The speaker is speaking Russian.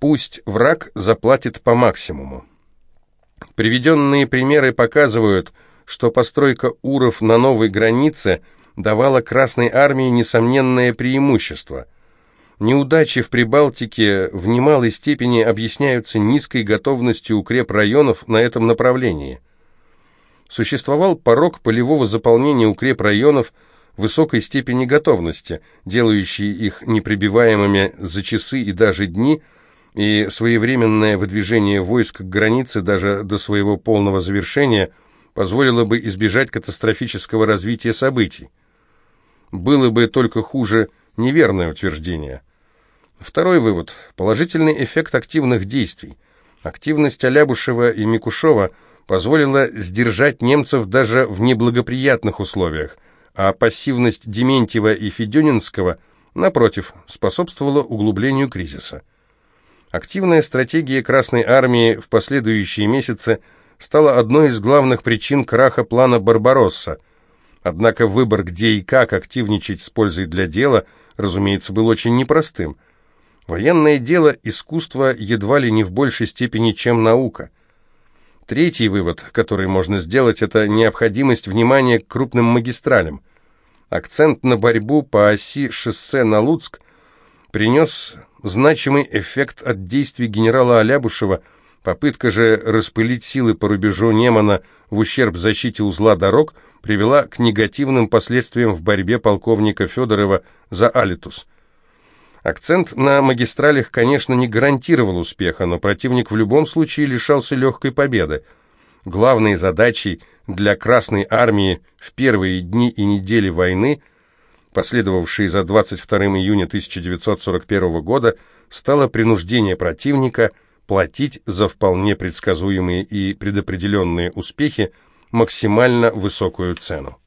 Пусть враг заплатит по максимуму. Приведенные примеры показывают, что постройка уров на новой границе давала Красной Армии несомненное преимущество. Неудачи в Прибалтике в немалой степени объясняются низкой готовностью укрепрайонов на этом направлении. Существовал порог полевого заполнения укрепрайонов высокой степени готовности, делающий их неприбиваемыми за часы и даже дни – и своевременное выдвижение войск к границе даже до своего полного завершения позволило бы избежать катастрофического развития событий. Было бы только хуже неверное утверждение. Второй вывод – положительный эффект активных действий. Активность Алябушева и Микушова позволила сдержать немцев даже в неблагоприятных условиях, а пассивность Дементьева и Федюнинского, напротив, способствовала углублению кризиса. Активная стратегия Красной Армии в последующие месяцы стала одной из главных причин краха плана «Барбаросса». Однако выбор, где и как активничать с пользой для дела, разумеется, был очень непростым. Военное дело – искусство едва ли не в большей степени, чем наука. Третий вывод, который можно сделать, это необходимость внимания к крупным магистралям. Акцент на борьбу по оси шоссе на Луцк принес значимый эффект от действий генерала Алябушева, попытка же распылить силы по рубежу Немана в ущерб защите узла дорог привела к негативным последствиям в борьбе полковника Федорова за Алитус. Акцент на магистралях, конечно, не гарантировал успеха, но противник в любом случае лишался легкой победы. Главной задачей для Красной Армии в первые дни и недели войны – последовавшей за 22 июня 1941 года, стало принуждение противника платить за вполне предсказуемые и предопределенные успехи максимально высокую цену.